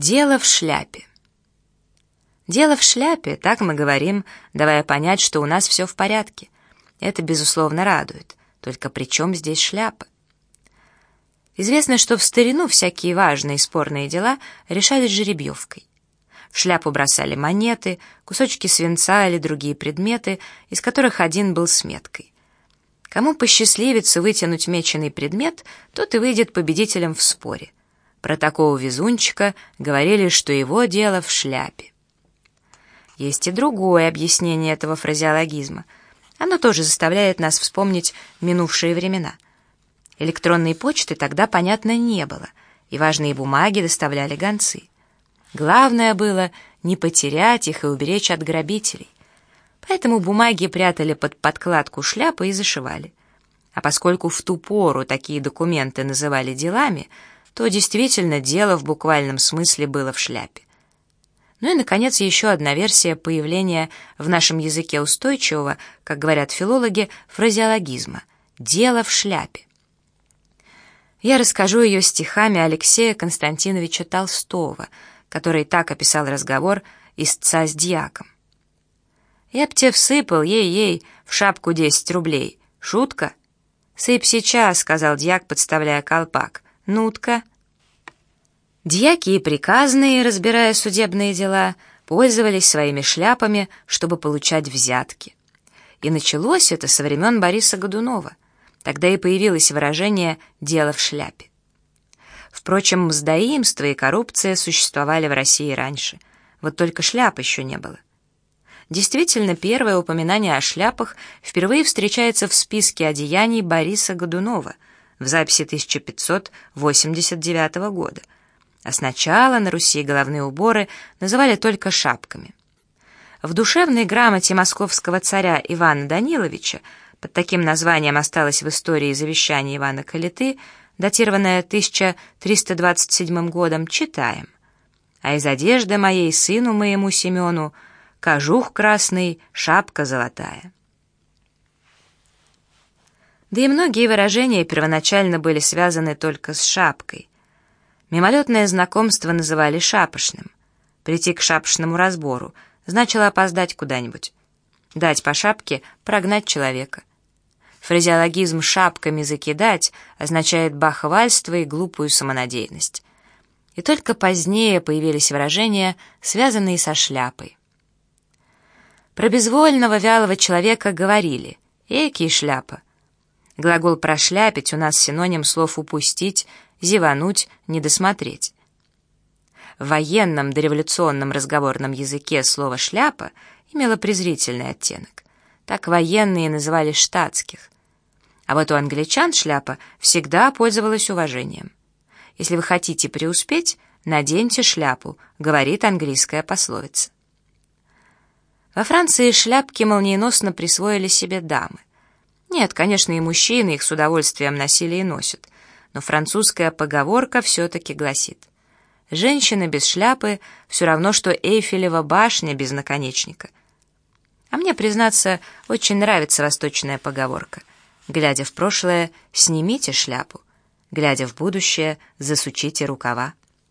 Дело в шляпе. Дело в шляпе, так мы говорим, давая понять, что у нас все в порядке. Это, безусловно, радует. Только при чем здесь шляпа? Известно, что в старину всякие важные и спорные дела решались жеребьевкой. В шляпу бросали монеты, кусочки свинца или другие предметы, из которых один был с меткой. Кому посчастливится вытянуть меченый предмет, тот и выйдет победителем в споре. Про такого везунчика говорили, что его дело в шляпе. Есть и другое объяснение этого фразеологизма. Оно тоже заставляет нас вспомнить минувшие времена. Электронной почты тогда, понятно, не было, и важные бумаги доставляли гонцы. Главное было не потерять их и уберечь от грабителей. Поэтому бумаги прятали под подкладку шляпы и зашивали. А поскольку в ту пору такие документы называли делами, то действительно дело в буквальном смысле было в шляпе. Ну и, наконец, еще одна версия появления в нашем языке устойчивого, как говорят филологи, фразеологизма «дело в шляпе». Я расскажу ее стихами Алексея Константиновича Толстого, который так описал разговор истца с дьяком. «Я б тебе всыпал, ей-ей, в шапку десять рублей. Шутка?» «Сыпь сейчас», — сказал дьяк, подставляя колпак. Нутка. Дьяки и приказные, разбирая судебные дела, пользовались своими шляпами, чтобы получать взятки. И началось это со времен Бориса Годунова. Тогда и появилось выражение «дело в шляпе». Впрочем, мздоимство и коррупция существовали в России раньше. Вот только шляп еще не было. Действительно, первое упоминание о шляпах впервые встречается в списке одеяний Бориса Годунова – в записи 1589 года. А сначала на Руси головные уборы называли только шапками. В душевной грамоте московского царя Ивана Даниловича под таким названием осталось в истории завещание Ивана Калиты, датированное 1327 годом, читаем. «А из одежды моей сыну моему Семену кожух красный, шапка золотая». Да и многие выражения первоначально были связаны только с шапкой. Мимолетное знакомство называли шапошным. Прийти к шапошному разбору значило опоздать куда-нибудь. Дать по шапке — прогнать человека. Фразеологизм «шапками закидать» означает бахвальство и глупую самонадеянность. И только позднее появились выражения, связанные со шляпой. Про безвольного вялого человека говорили «Эки шляпа», Глагол «прошляпить» у нас синоним слов «упустить», «зевануть», «недосмотреть». В военном дореволюционном разговорном языке слово «шляпа» имело презрительный оттенок. Так военные называли штатских. А вот у англичан шляпа всегда пользовалась уважением. «Если вы хотите преуспеть, наденьте шляпу», — говорит английская пословица. Во Франции шляпки молниеносно присвоили себе дамы. Нет, конечно, и мужчины их с удовольствием носили и носят, но французская поговорка все-таки гласит «Женщина без шляпы все равно, что Эйфелева башня без наконечника». А мне, признаться, очень нравится восточная поговорка. Глядя в прошлое, снимите шляпу. Глядя в будущее, засучите рукава.